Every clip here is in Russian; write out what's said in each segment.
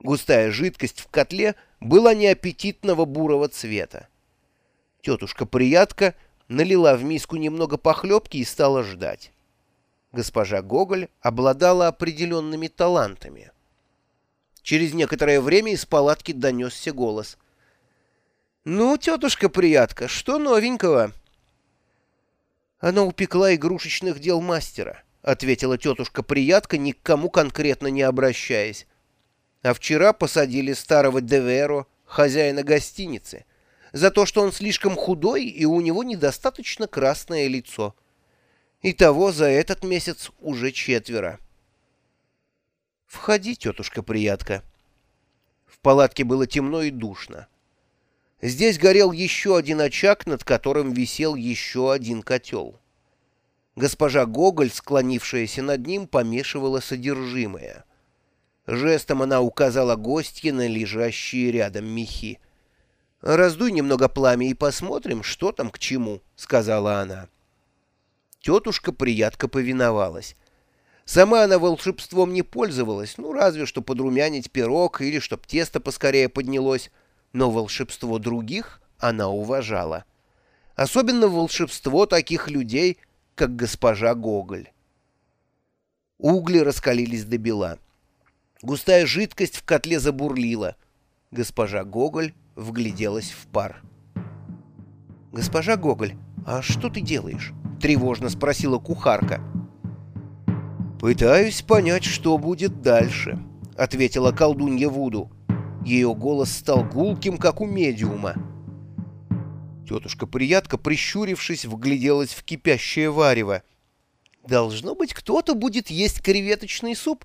Густая жидкость в котле была неаппетитного бурого цвета. Тетушка-приятка налила в миску немного похлебки и стала ждать. Госпожа Гоголь обладала определенными талантами. Через некоторое время из палатки донесся голос. «Ну, тетушка-приятка, что новенького?» «Она упекла игрушечных дел мастера», — ответила тетушка-приятка, ни к кому конкретно не обращаясь. «А вчера посадили старого Деверо, хозяина гостиницы, за то, что он слишком худой и у него недостаточно красное лицо. Итого за этот месяц уже четверо». «Входи, тетушка-приятка». В палатке было темно и душно. Здесь горел еще один очаг, над которым висел еще один котел. Госпожа Гоголь, склонившаяся над ним, помешивала содержимое. Жестом она указала гостье на лежащие рядом мехи. «Раздуй немного пламя и посмотрим, что там к чему», — сказала она. Тетушка-приятка повиновалась. Сама она волшебством не пользовалась, ну, разве что подрумянить пирог или чтоб тесто поскорее поднялось, но волшебство других она уважала. Особенно волшебство таких людей, как госпожа Гоголь. Угли раскалились до бела. Густая жидкость в котле забурлила. Госпожа Гоголь вгляделась в пар. «Госпожа Гоголь, а что ты делаешь?» — тревожно спросила кухарка. «Пытаюсь понять, что будет дальше», — ответила колдунья Вуду. Ее голос стал гулким, как у медиума. Тетушка-приятка, прищурившись, вгляделась в кипящее варево. «Должно быть, кто-то будет есть креветочный суп?»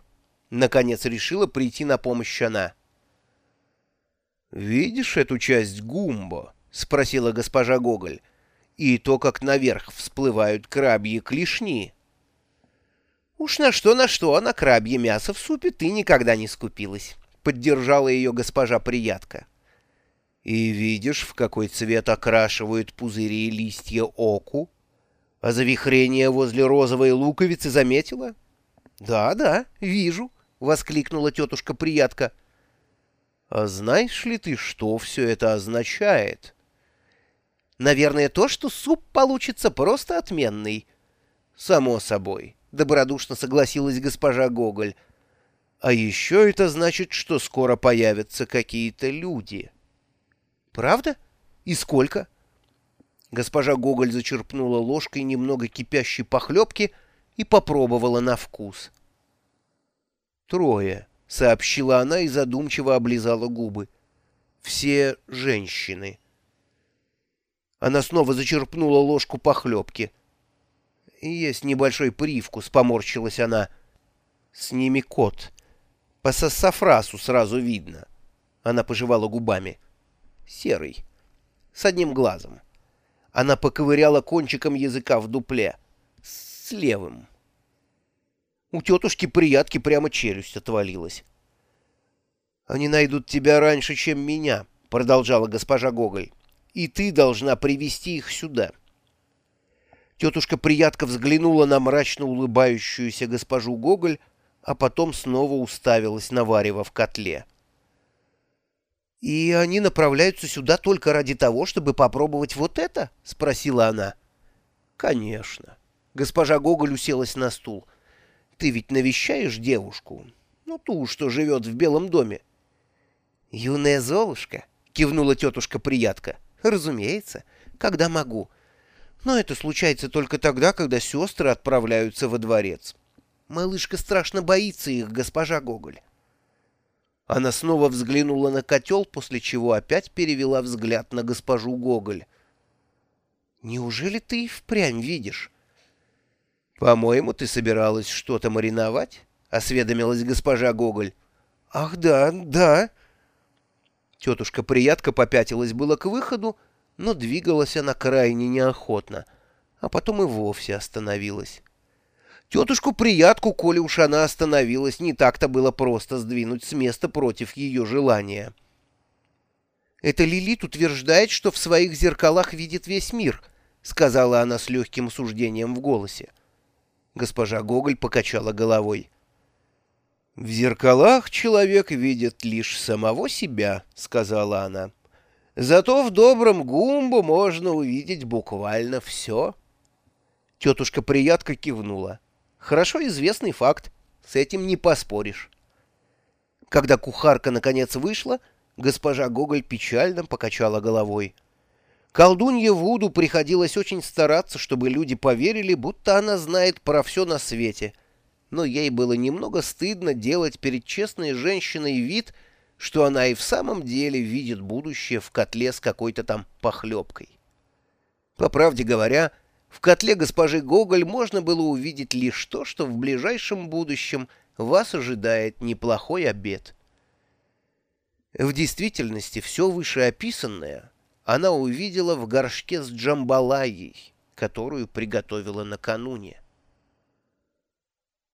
Наконец решила прийти на помощь она. «Видишь эту часть гумбо?» — спросила госпожа Гоголь. «И то, как наверх всплывают крабьи клешни». «Уж на что, на что, на крабье мясо в супе ты никогда не скупилась» поддержала ее госпожа приятка. И видишь, в какой цвет окрашивают пузыри и листья оку? А завихрение возле розовой луковицы заметила? Да, да, вижу, воскликнула тетушка приятка. А знаешь ли ты, что все это означает? Наверное, то, что суп получится просто отменный. Само собой, добродушно согласилась госпожа Гоголь. А еще это значит, что скоро появятся какие-то люди. Правда? И сколько? Госпожа Гоголь зачерпнула ложкой немного кипящей похлебки и попробовала на вкус. «Трое», — сообщила она и задумчиво облизала губы. «Все женщины». Она снова зачерпнула ложку похлебки. «Есть небольшой привкус», — поморщилась она. «С ними кот». По сассафрасу сразу видно. Она пожевала губами. Серый. С одним глазом. Она поковыряла кончиком языка в дупле. С левым. У тетушки приятки прямо челюсть отвалилась. «Они найдут тебя раньше, чем меня», — продолжала госпожа Гоголь. «И ты должна привести их сюда». Тетушка приятка взглянула на мрачно улыбающуюся госпожу Гоголь, а потом снова уставилась на варево в котле. «И они направляются сюда только ради того, чтобы попробовать вот это?» — спросила она. «Конечно». Госпожа Гоголь уселась на стул. «Ты ведь навещаешь девушку? Ну, ту, что живет в Белом доме». «Юная Золушка», — кивнула тетушка-приятка. «Разумеется, когда могу. Но это случается только тогда, когда сестры отправляются во дворец». Малышка страшно боится их, госпожа Гоголь. Она снова взглянула на котел, после чего опять перевела взгляд на госпожу Гоголь. «Неужели ты и впрямь видишь?» «По-моему, ты собиралась что-то мариновать?» — осведомилась госпожа Гоголь. «Ах, да, да!» Тетушка-приятка попятилась было к выходу, но двигалась она крайне неохотно, а потом и вовсе остановилась. Тетушку-приятку, коли уж она остановилась, не так-то было просто сдвинуть с места против ее желания. «Это Лилит утверждает, что в своих зеркалах видит весь мир», — сказала она с легким осуждением в голосе. Госпожа Гоголь покачала головой. «В зеркалах человек видит лишь самого себя», — сказала она. «Зато в добром гумбу можно увидеть буквально все». Тетушка приятко кивнула. «Хорошо известный факт, с этим не поспоришь». Когда кухарка наконец вышла, госпожа Гоголь печально покачала головой. Колдунье Вуду приходилось очень стараться, чтобы люди поверили, будто она знает про все на свете — но ей было немного стыдно делать перед честной женщиной вид, что она и в самом деле видит будущее в котле с какой-то там похлебкой. По правде говоря, в котле госпожи Гоголь можно было увидеть лишь то, что в ближайшем будущем вас ожидает неплохой обед. В действительности все вышеописанное она увидела в горшке с джамбалайей, которую приготовила накануне.